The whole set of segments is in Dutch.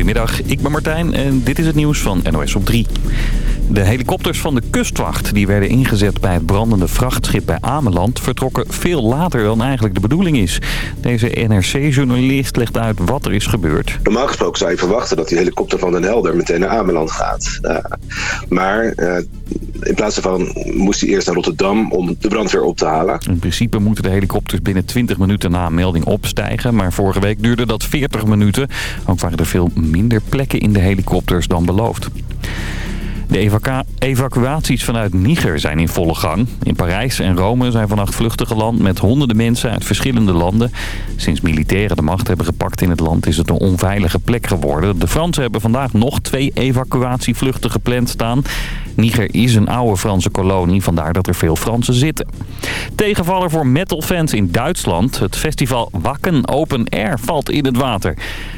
Goedemiddag, ik ben Martijn en dit is het nieuws van NOS op 3. De helikopters van de kustwacht die werden ingezet bij het brandende vrachtschip bij Ameland... vertrokken veel later dan eigenlijk de bedoeling is. Deze NRC-journalist legt uit wat er is gebeurd. Normaal gesproken zou je verwachten dat die helikopter van Den Helder meteen naar Ameland gaat. Uh, maar uh, in plaats daarvan moest hij eerst naar Rotterdam om de brandweer op te halen. In principe moeten de helikopters binnen 20 minuten na een melding opstijgen. Maar vorige week duurde dat 40 minuten. Ook waren er veel minder plekken in de helikopters dan beloofd. De evacuaties vanuit Niger zijn in volle gang. In Parijs en Rome zijn vannacht vluchten geland met honderden mensen uit verschillende landen. Sinds militairen de macht hebben gepakt in het land is het een onveilige plek geworden. De Fransen hebben vandaag nog twee evacuatievluchten gepland staan. Niger is een oude Franse kolonie, vandaar dat er veel Fransen zitten. Tegenvaller voor metalfans in Duitsland. Het festival Wakken Open Air valt in het water.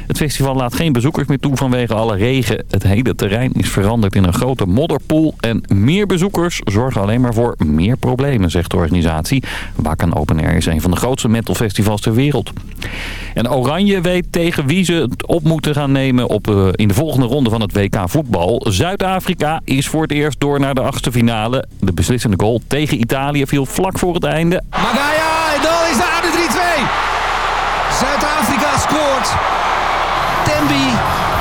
Het festival laat geen bezoekers meer toe vanwege alle regen. Het hele terrein is veranderd in een grote modderpoel. En meer bezoekers zorgen alleen maar voor meer problemen, zegt de organisatie. Wakken Open Air is een van de grootste metalfestivals ter wereld. En Oranje weet tegen wie ze het op moeten gaan nemen op, uh, in de volgende ronde van het WK voetbal. Zuid-Afrika is voor het eerst door naar de achtste finale. De beslissende goal tegen Italië viel vlak voor het einde. Magaya, dan is daar de 3-2. Zuid-Afrika scoort. Tembi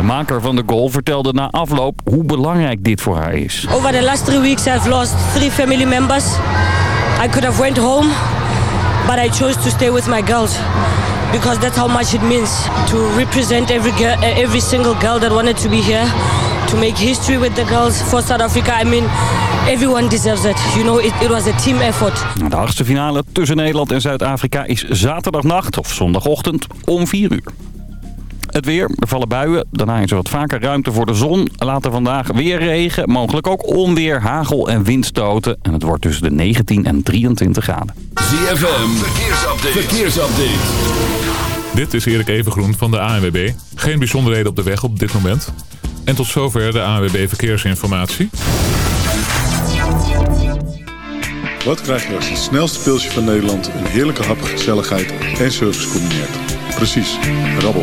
de maker van de goal vertelde na afloop hoe belangrijk dit voor haar is. Over the last three weeks I've lost three family members. I could have went home, but I chose to stay with my girls. Because that's how much it means to represent every girl, every single girl that wanted to be here, to make history with the girls for South Africa. I mean, everyone deserves it. You know, it, it was a team effort. De achtste finale tussen Nederland en Zuid-Afrika is zaterdagnacht of zondagochtend om 4 uur. Het weer, er vallen buien. Daarna is er wat vaker ruimte voor de zon. Later vandaag weer regen, mogelijk ook onweer, hagel en windstoten. En het wordt tussen de 19 en 23 graden. ZFM, verkeersupdate. verkeersupdate. Dit is Erik Evengroen van de ANWB. Geen bijzonderheden op de weg op dit moment. En tot zover de ANWB Verkeersinformatie. Wat krijg je als het snelste pilsje van Nederland... een heerlijke hap, gezelligheid en service combineert? Precies, rabbel.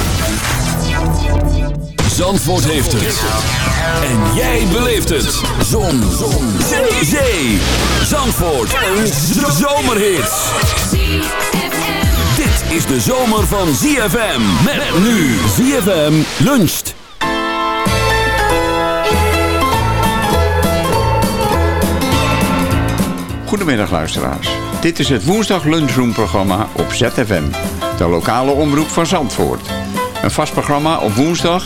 Zandvoort heeft het. En jij beleeft het. Zon. Zon. Zee. Zee. Zandvoort. Een zomerhit. Dit is de zomer van ZFM. Met nu ZFM luncht. Goedemiddag luisteraars. Dit is het woensdag lunchroom programma op ZFM. De lokale omroep van Zandvoort. Een vast programma op woensdag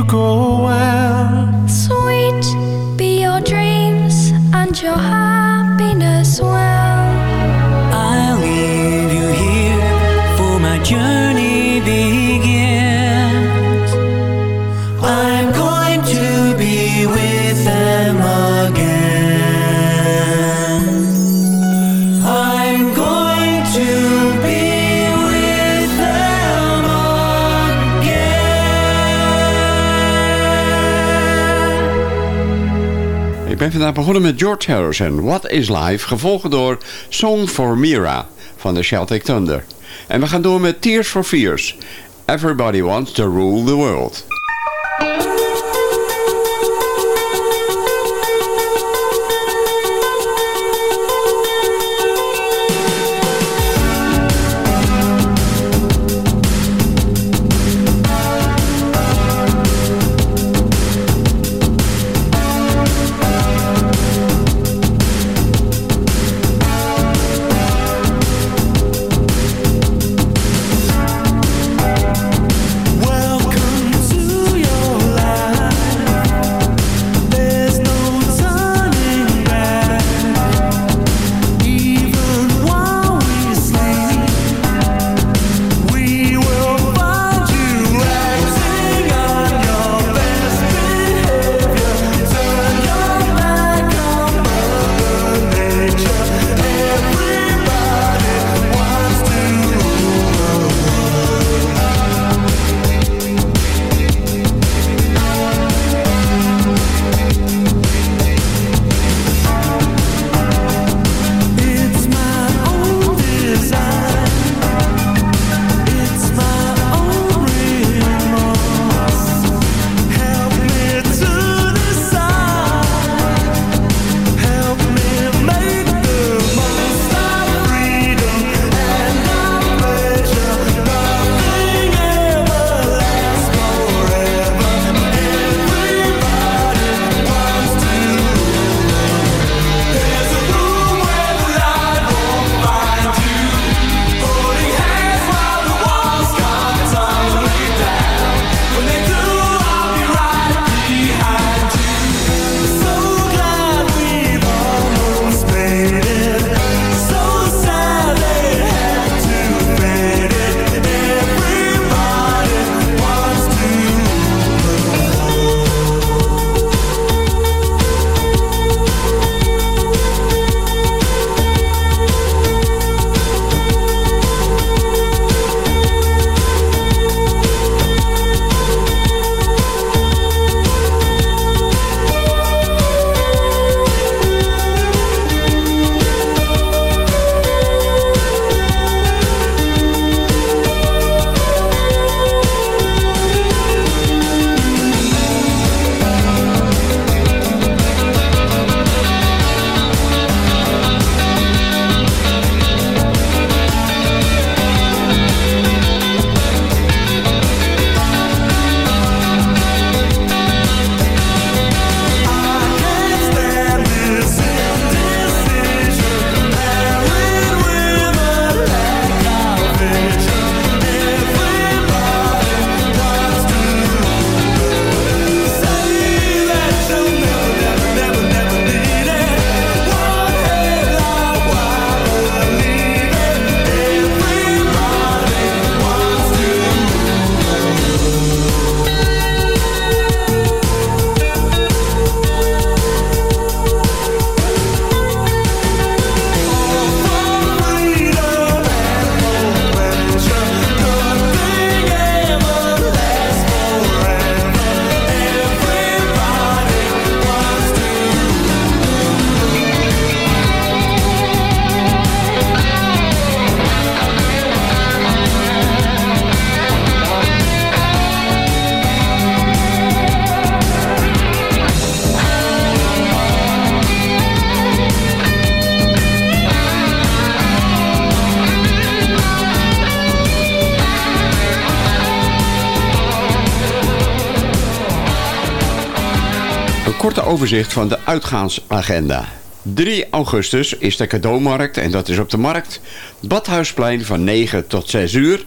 To be with ben vandaag begonnen met George Harrison, What is Life, gevolgd door Song for Mira van de Celtic Thunder. En we gaan door met Tears for Fears, Everybody Wants to Rule the World. Overzicht van de uitgaansagenda. 3 augustus is de cadeaumarkt en dat is op de markt. Badhuisplein van 9 tot 6 uur.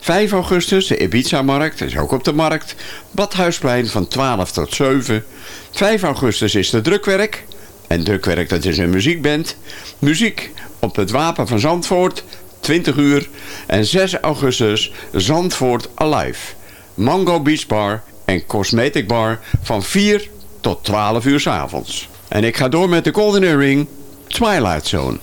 5 augustus de Ibiza-markt, is ook op de markt. Badhuisplein van 12 tot 7. 5 augustus is de drukwerk. En drukwerk dat is een muziekband. Muziek op het Wapen van Zandvoort, 20 uur. En 6 augustus Zandvoort Alive. Mango Beach Bar en Cosmetic Bar van 4 tot 12 uur s avonds. En ik ga door met de Golden ring Twilight Zone.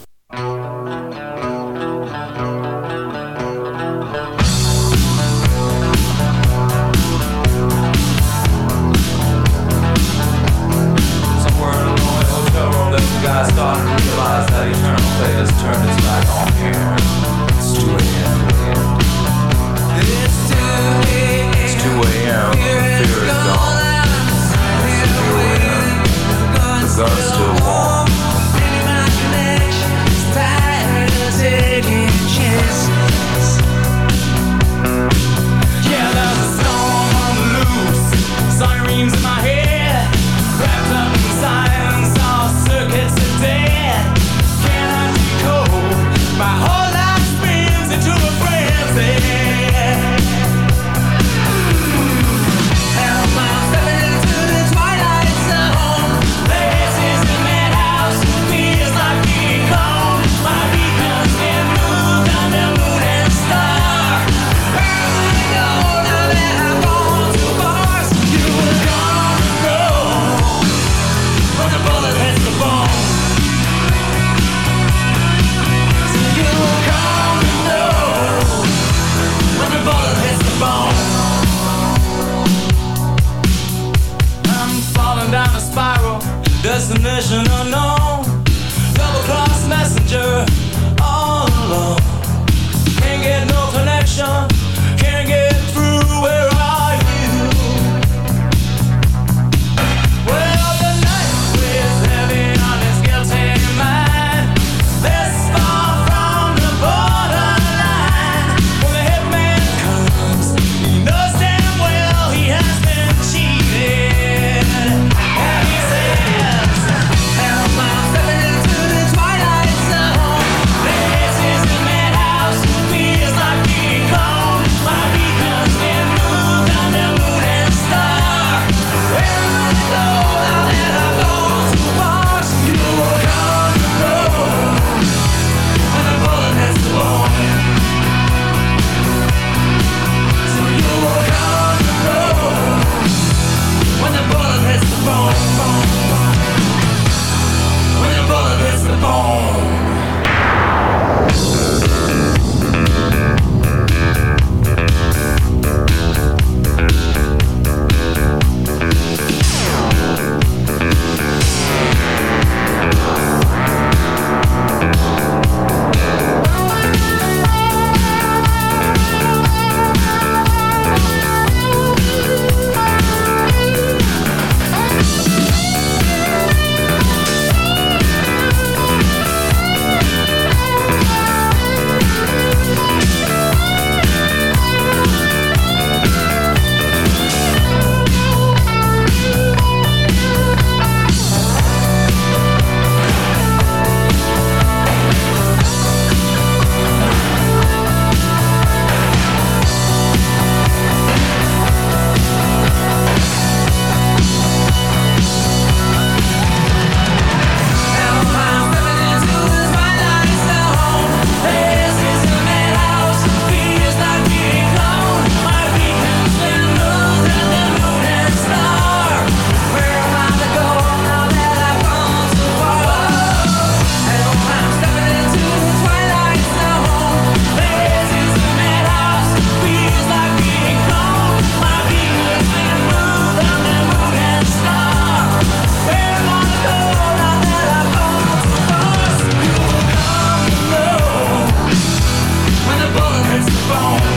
phone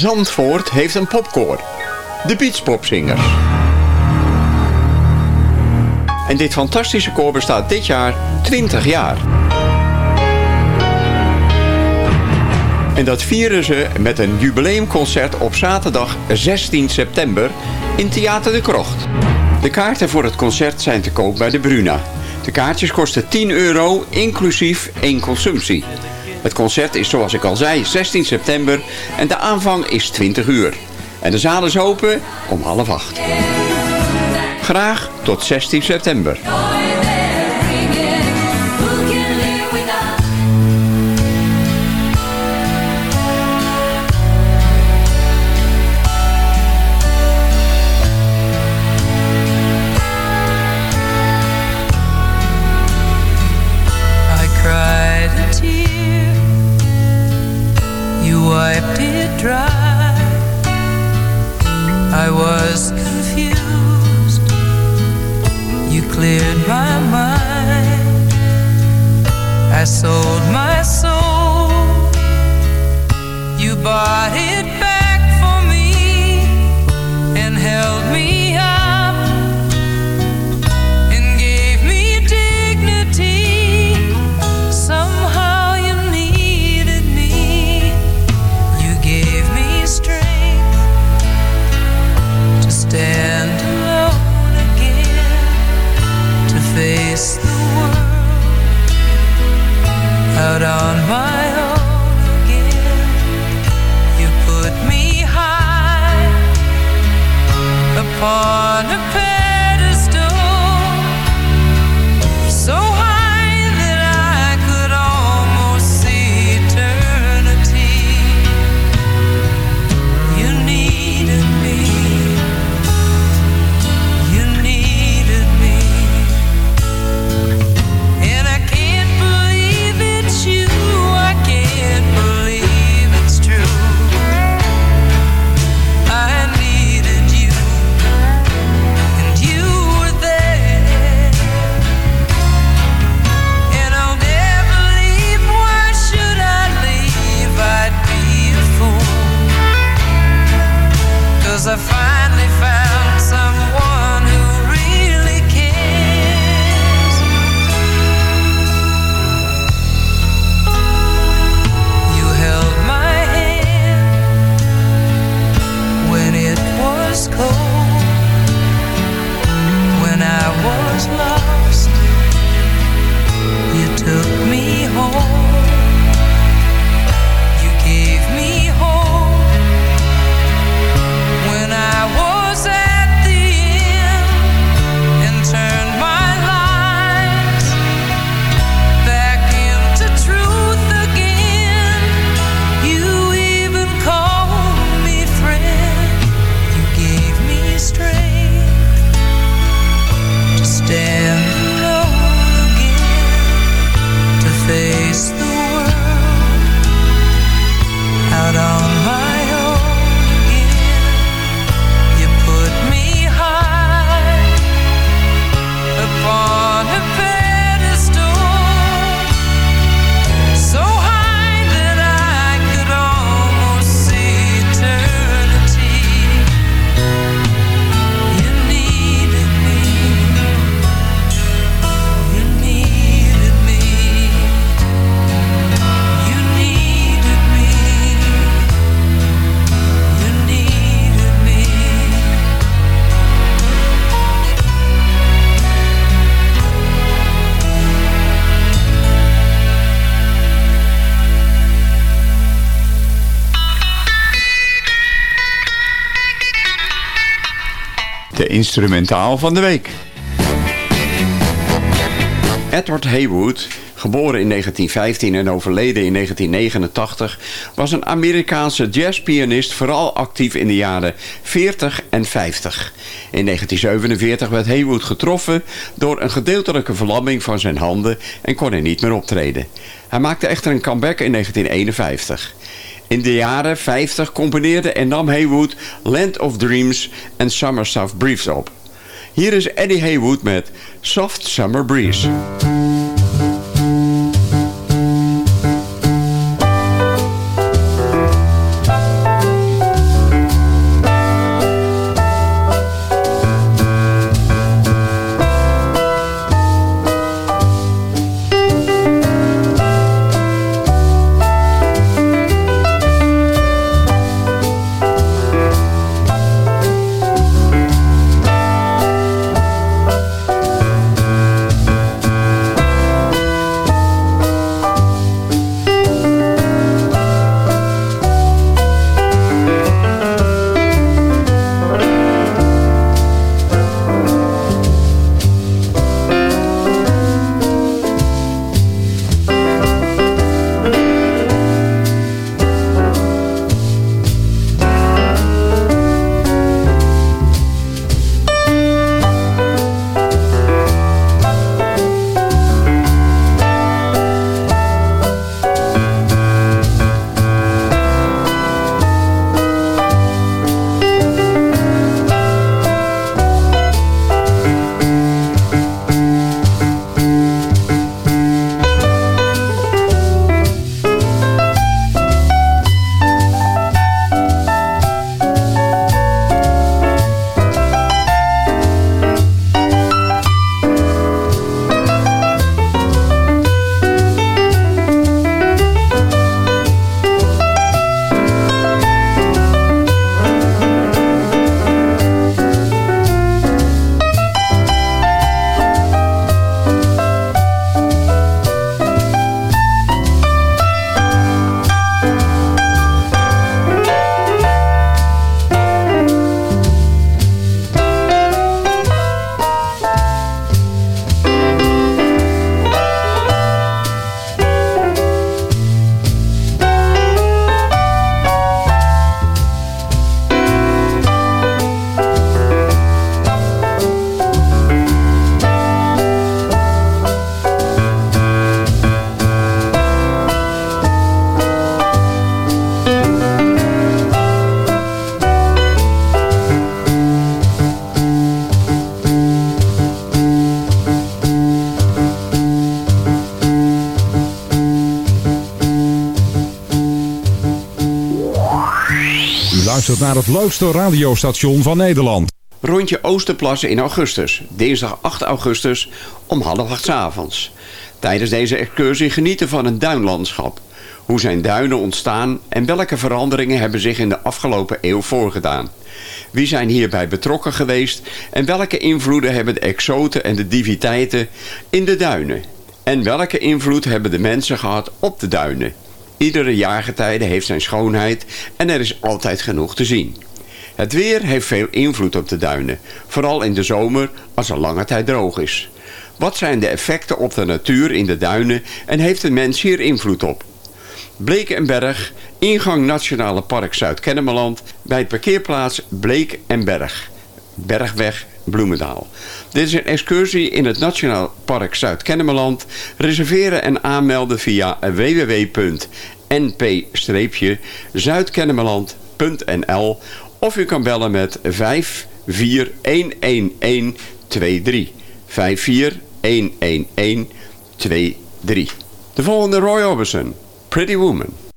Zandvoort heeft een popkoor. De Beachpopzingers. En dit fantastische koor bestaat dit jaar 20 jaar. En dat vieren ze met een jubileumconcert op zaterdag 16 september in Theater de Krocht. De kaarten voor het concert zijn te koop bij de Bruna. De kaartjes kosten 10 euro, inclusief één consumptie. Het concert is zoals ik al zei 16 september en de aanvang is 20 uur. En de zaal is open om half acht. Graag tot 16 september. Instrumentaal van de week. Edward Haywood, geboren in 1915 en overleden in 1989, was een Amerikaanse jazzpianist vooral actief in de jaren 40 en 50. In 1947 werd Haywood getroffen door een gedeeltelijke verlamming van zijn handen en kon hij niet meer optreden. Hij maakte echter een comeback in 1951. In de jaren 50 componeerde en nam Haywood Land of Dreams en Summer Soft Breeze op. Hier is Eddie Haywood met Soft Summer Breeze. Naar het leukste radiostation van Nederland. Rondje Oosterplassen in augustus. Dinsdag 8 augustus om half acht avonds. Tijdens deze excursie genieten van een duinlandschap. Hoe zijn duinen ontstaan en welke veranderingen hebben zich in de afgelopen eeuw voorgedaan. Wie zijn hierbij betrokken geweest en welke invloeden hebben de exoten en de diviteiten in de duinen? En welke invloed hebben de mensen gehad op de duinen? Iedere jaargetijde heeft zijn schoonheid en er is altijd genoeg te zien. Het weer heeft veel invloed op de duinen, vooral in de zomer als er lange tijd droog is. Wat zijn de effecten op de natuur in de duinen en heeft de mens hier invloed op? Bleek en Berg, ingang Nationale Park Zuid-Kennemerland... bij het parkeerplaats Bleek en Berg, Bergweg Bloemendaal. Dit is een excursie in het Nationaal Park Zuid-Kennemerland. Reserveren en aanmelden via www.np-zuidkennemerland.nl of u kan bellen met 5411123. 5411123. De volgende Roy Orbison, Pretty Woman.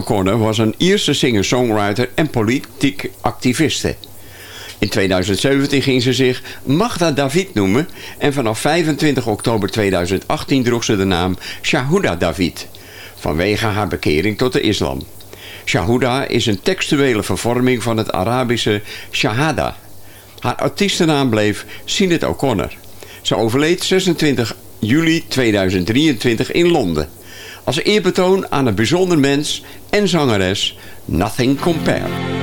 O'Connor was een Ierse singer-songwriter en politiek activiste. In 2017 ging ze zich Magda David noemen en vanaf 25 oktober 2018 droeg ze de naam Shahuda David, vanwege haar bekering tot de islam. Shahuda is een textuele vervorming van het Arabische Shahada. Haar artiestennaam bleef Sinead O'Connor. Ze overleed 26 juli 2023 in Londen. Als eerbetoon aan een bijzonder mens en zangeres Nothing Compare.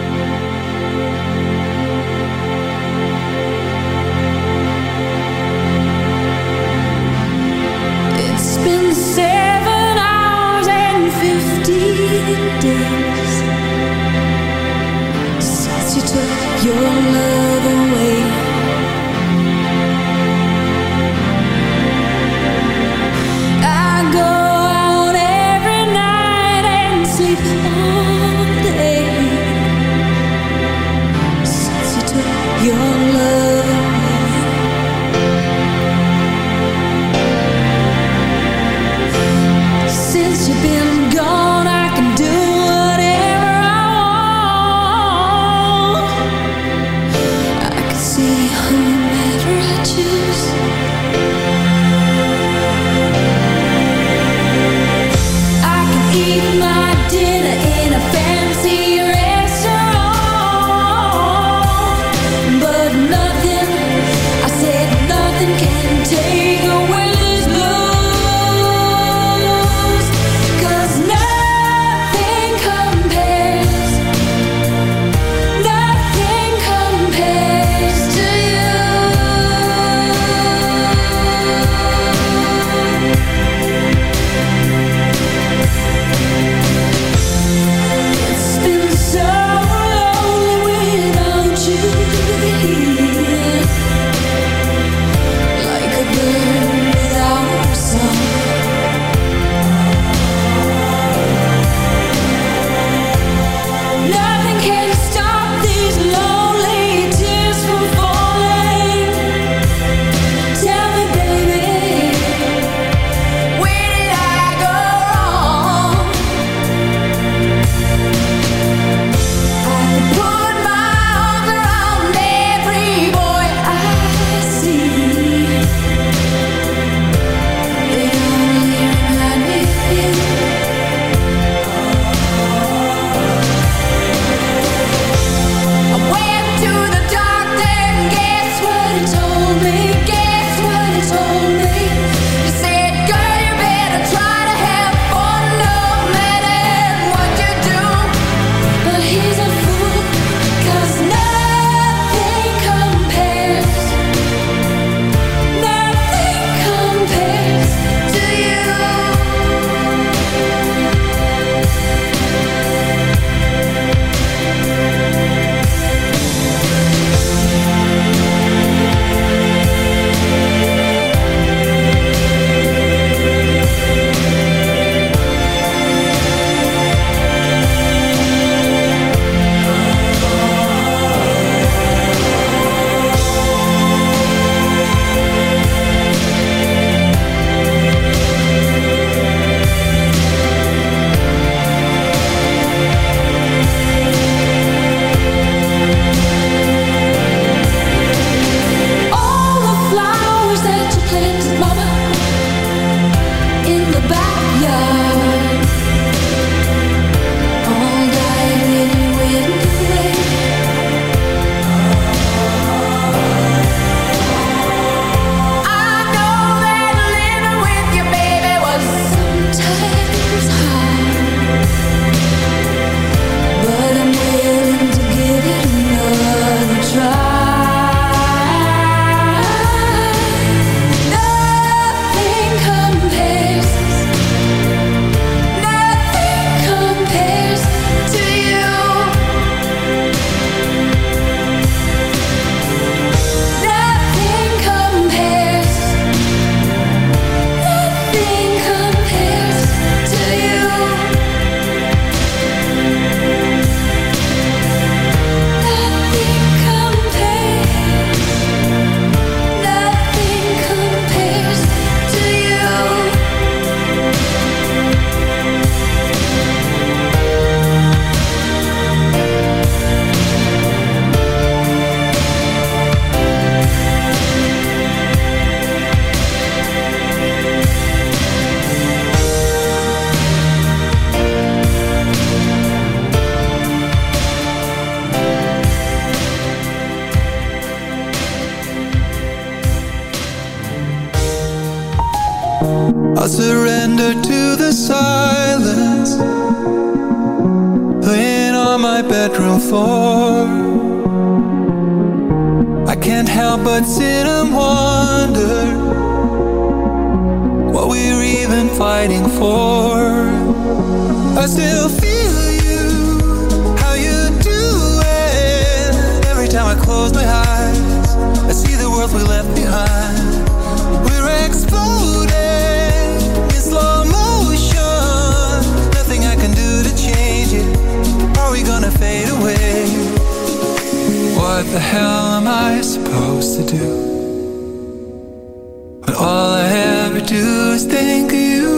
Think of you.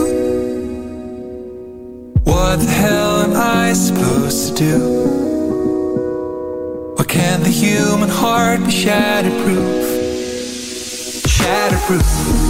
What the hell am I supposed to do? Why can't the human heart be shatterproof? Shatterproof.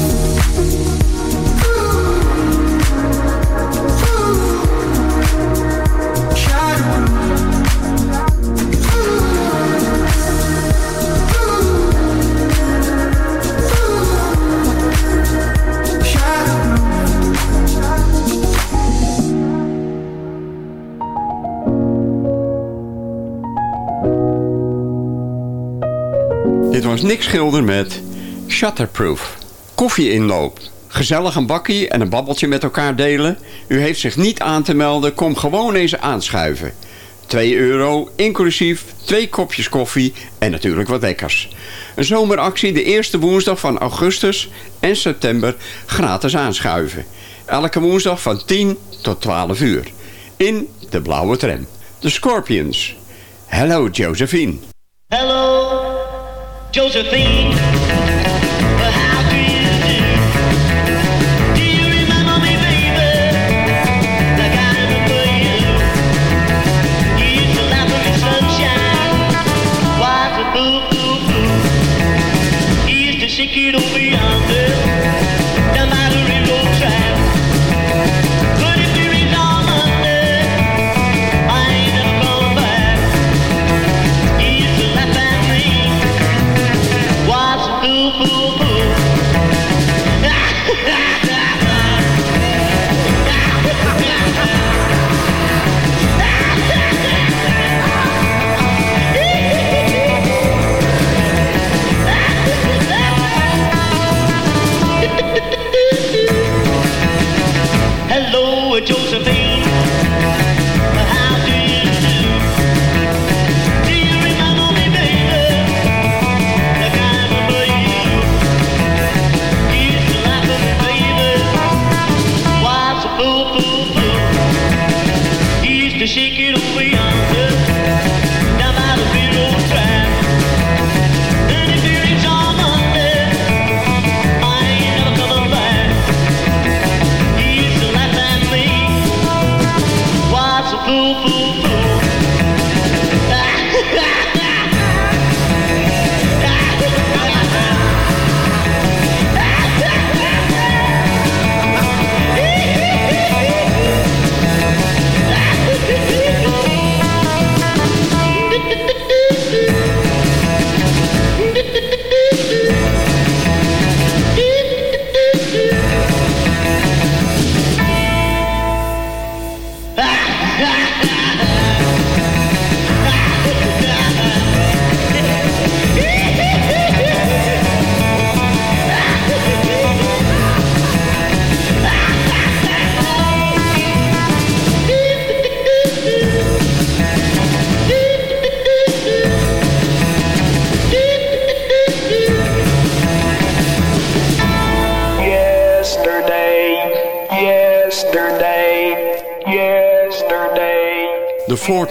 Nick Schilder met Shutterproof. Koffie-inloop. Gezellig een bakkie en een babbeltje met elkaar delen. U heeft zich niet aan te melden, kom gewoon eens aanschuiven. 2 euro, inclusief twee kopjes koffie en natuurlijk wat lekkers. Een zomeractie de eerste woensdag van augustus en september gratis aanschuiven. Elke woensdag van 10 tot 12 uur. In de blauwe tram. De Scorpions. Hello Josephine. Hello, Josephine. How do you do? Do you remember me, baby? I remember you. You used to laugh in the sunshine. You used to shake it over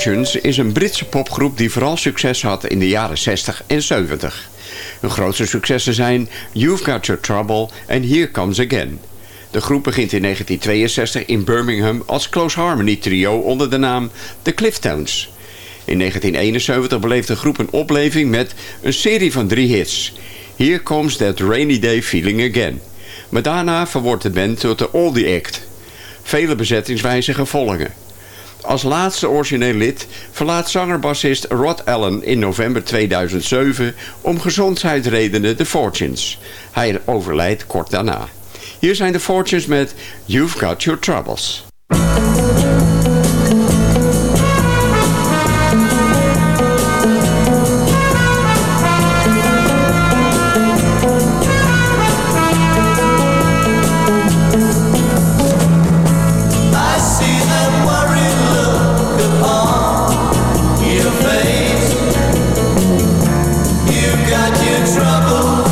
Is een Britse popgroep die vooral succes had in de jaren 60 en 70. Hun grootste successen zijn You've Got Your Trouble en Here Comes Again. De groep begint in 1962 in Birmingham als Close Harmony trio onder de naam The Cliftons. In 1971 beleeft de groep een opleving met een serie van drie hits. Here Comes That Rainy Day Feeling Again. Maar daarna verwoordt de band tot de Oldie Act. Vele bezettingswijzen gevolgen. Als laatste origineel lid verlaat zanger-bassist Rod Allen in november 2007 om gezondheidsredenen de Fortunes. Hij overlijdt kort daarna. Hier zijn de Fortunes met You've Got Your Troubles. You're trouble.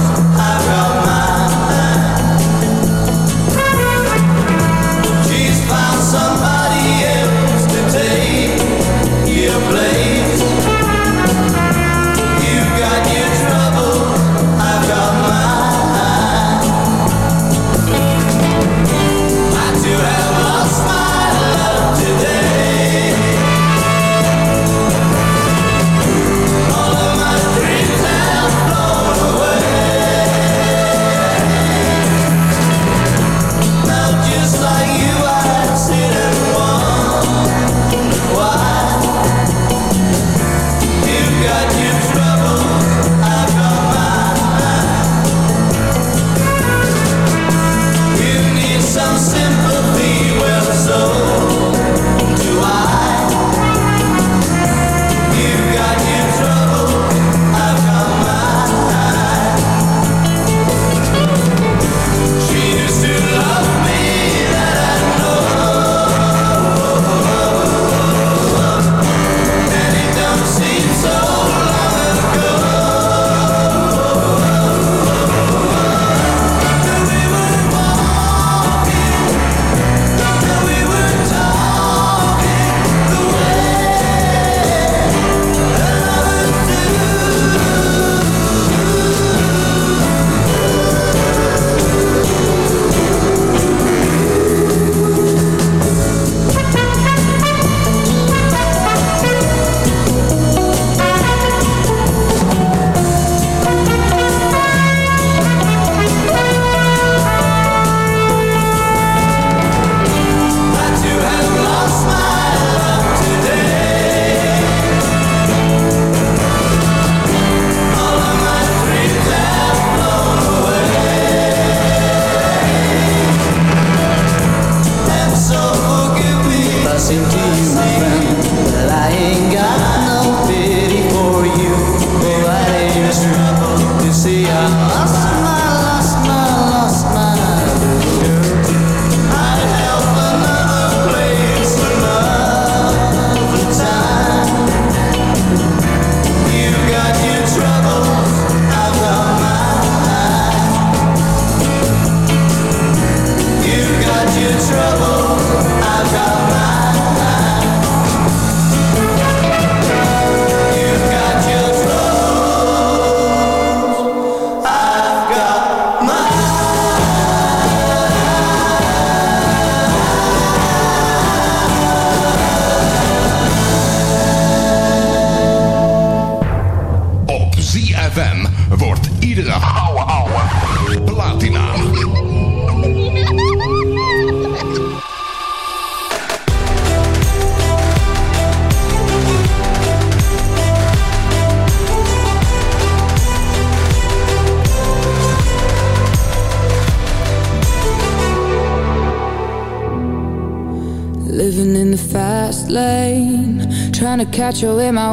got you in my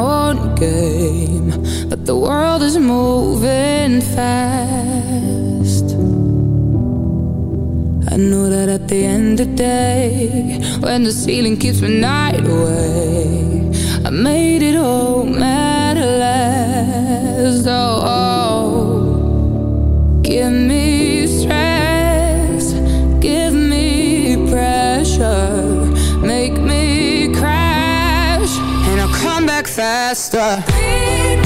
faster.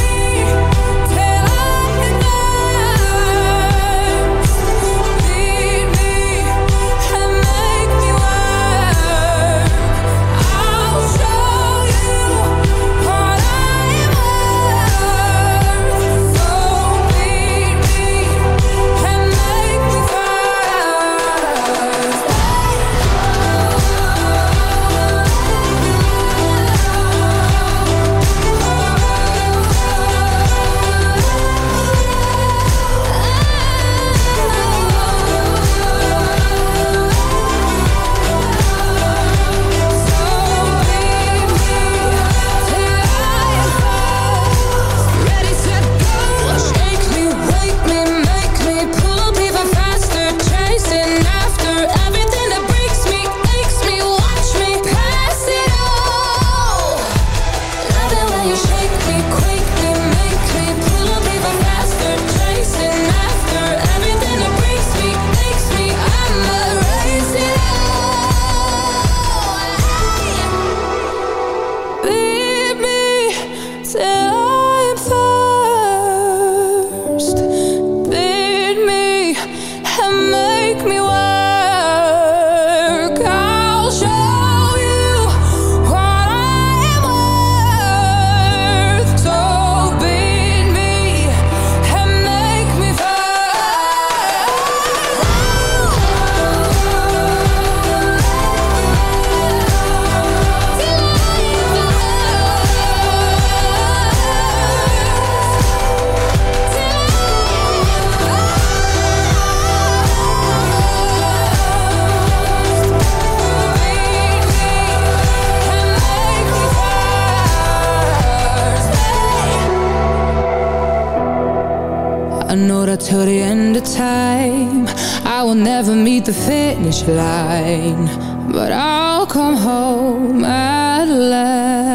Till the time I will never meet the finish line But I'll come home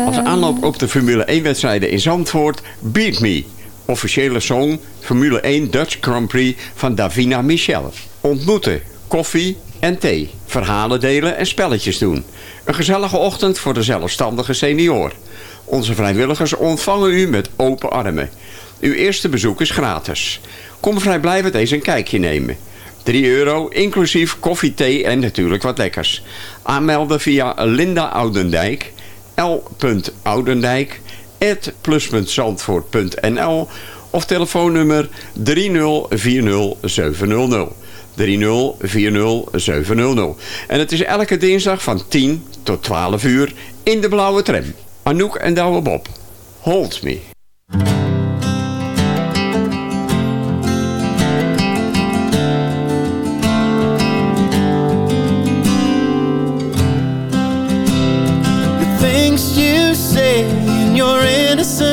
Als aanloop op de Formule 1-wedstrijden in Zandvoort, Beat Me. Officiële song Formule 1 Dutch Grand Prix van Davina Michel. Ontmoeten, koffie en thee, verhalen delen en spelletjes doen. Een gezellige ochtend voor de zelfstandige senior. Onze vrijwilligers ontvangen u met open armen. Uw eerste bezoek is gratis. Kom vrijblijvend eens een kijkje nemen. 3 euro, inclusief koffie, thee en natuurlijk wat lekkers. Aanmelden via Linda Oudendijk, l.oudendijk, plus.zandvoort.nl of telefoonnummer 3040700. 3040700. En het is elke dinsdag van 10 tot 12 uur in de blauwe tram. Anouk en Douwe Bob. Hold me.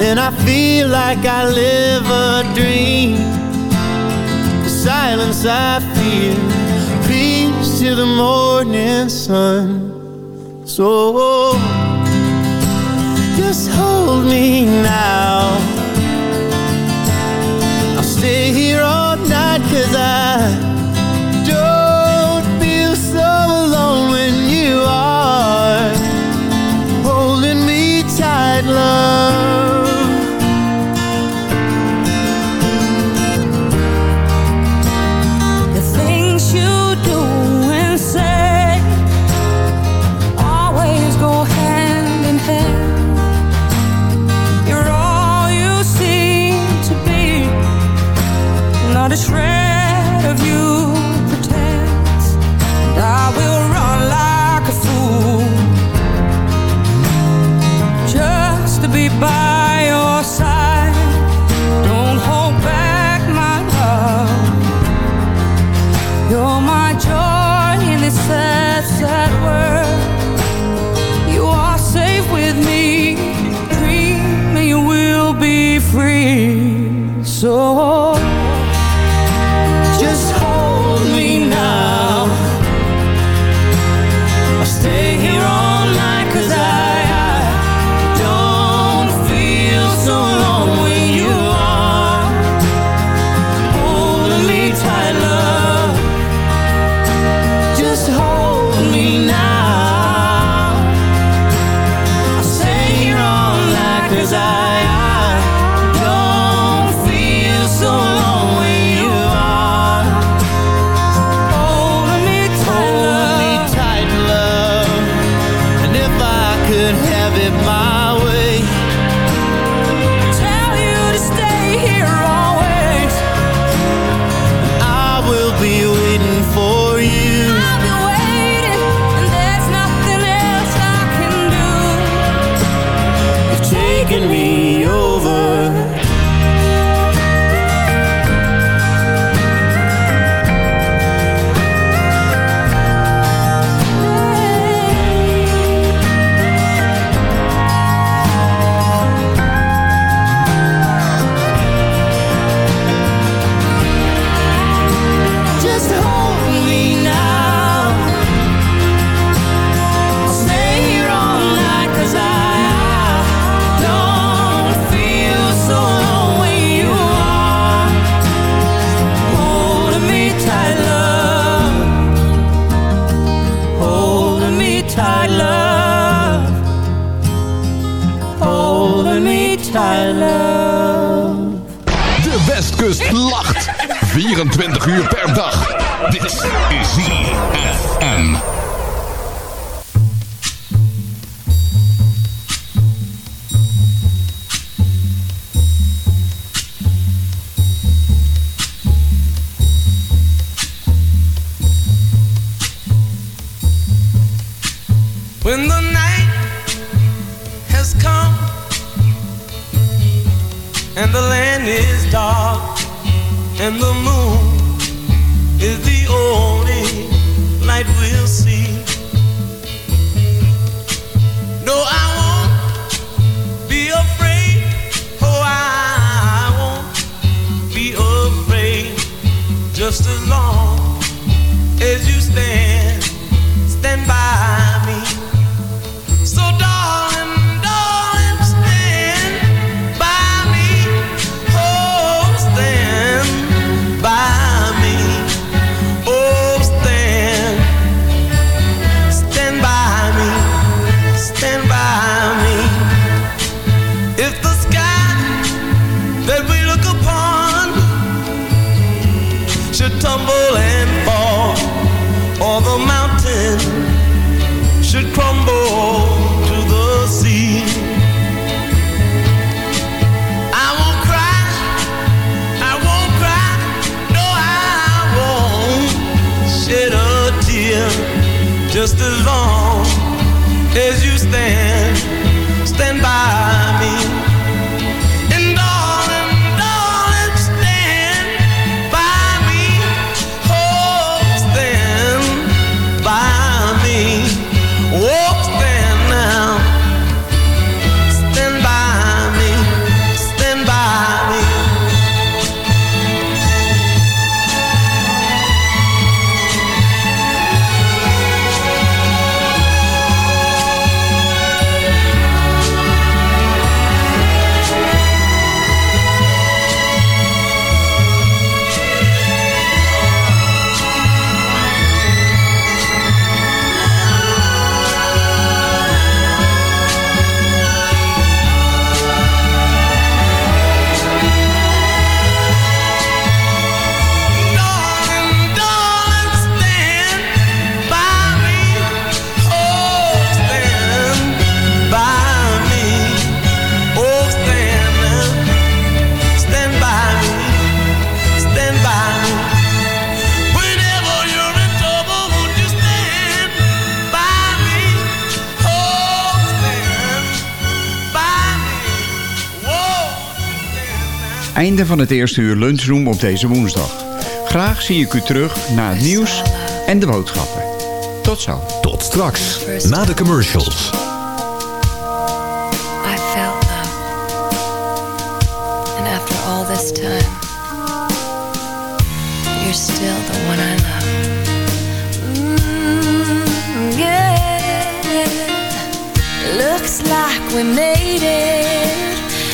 and I feel like I live a dream. The silence I feel, peace to the morning sun. So just hold me now. I'll stay here all night 'cause I don't so einde van het eerste uur lunchroom op deze woensdag. Graag zie ik u terug na het nieuws en de boodschappen. Tot zo. Tot straks, na de commercials. I felt. And after all this time, you're still the one I love. Mm, Looks like we made it.